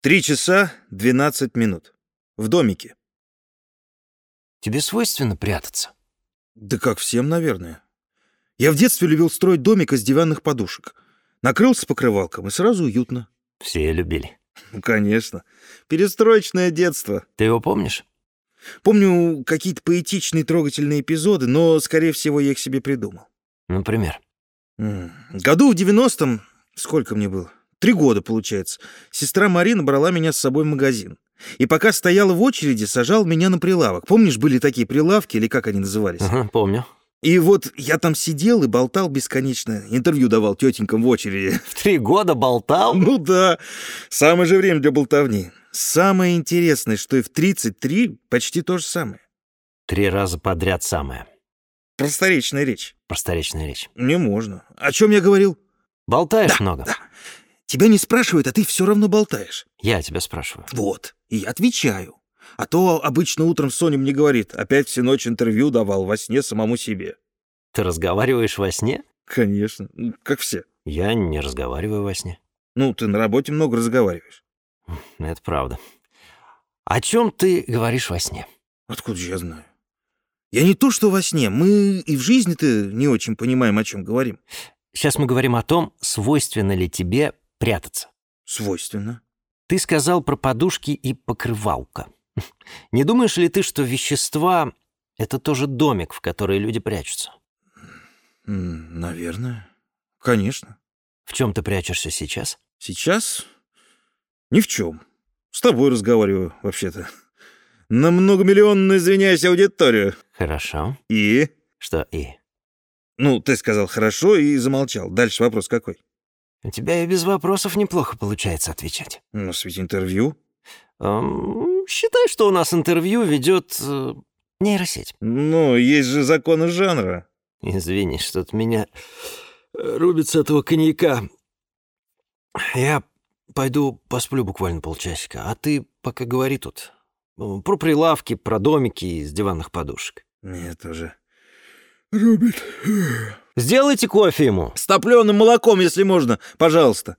Три часа двенадцать минут. В домике. Тебе свойственно прятаться? Да как всем, наверное. Я в детстве любил строить домик из диванных подушек. Накрылся покрывалком, и сразу уютно. Все любили. Ну, конечно. Перестроечное детство. Ты его помнишь? Помню какие-то поэтичные трогательные эпизоды, но, скорее всего, я их себе придумал. Например? М, Году в девяностом, сколько мне было? Три года, получается. Сестра Марина брала меня с собой в магазин. И пока стояла в очереди, сажал меня на прилавок. Помнишь, были такие прилавки, или как они назывались? Ага, помню. И вот я там сидел и болтал бесконечно. Интервью давал тетенькам в очереди. В три года болтал? Ну да, самое же время для болтовни. Самое интересное, что и в 33 почти то же самое. Три раза подряд самое. Просторечная речь. Просторечная речь. Не можно. О чем я говорил? Болтаешь много? да. Тебя не спрашивают, а ты все равно болтаешь. Я тебя спрашиваю. Вот. И я отвечаю. А то обычно утром Соня мне говорит, опять всю ночь интервью давал во сне самому себе. Ты разговариваешь во сне? Конечно. Как все. Я не разговариваю во сне. Ну, ты на работе много разговариваешь. Это правда. О чем ты говоришь во сне? Откуда же я знаю? Я не то, что во сне. Мы и в жизни-то не очень понимаем, о чем говорим. Сейчас мы говорим о том, свойственно ли тебе прятаться. Свойственно. Ты сказал про подушки и покрывалка. Не думаешь ли ты, что вещества — это тоже домик, в который люди прячутся? Наверное. Конечно. В чем ты прячешься сейчас? Сейчас ни в чем. С тобой разговариваю, вообще-то. На многомиллионную, извиняюсь, аудиторию. Хорошо. И? Что и? Ну, ты сказал хорошо и замолчал. Дальше вопрос какой? У тебя и без вопросов неплохо получается отвечать. Нас ведь интервью. Эм, считай, что у нас интервью ведет э, нейросеть. Ну, есть же законы жанра. Извини, что-то меня э, рубит с этого коньяка. Я пойду посплю буквально полчасика, а ты пока говори тут. э, Про прилавки, про домики из диванных подушек. Нет, уже. Рубит. Сделайте кофе ему. С топленым молоком, если можно, пожалуйста.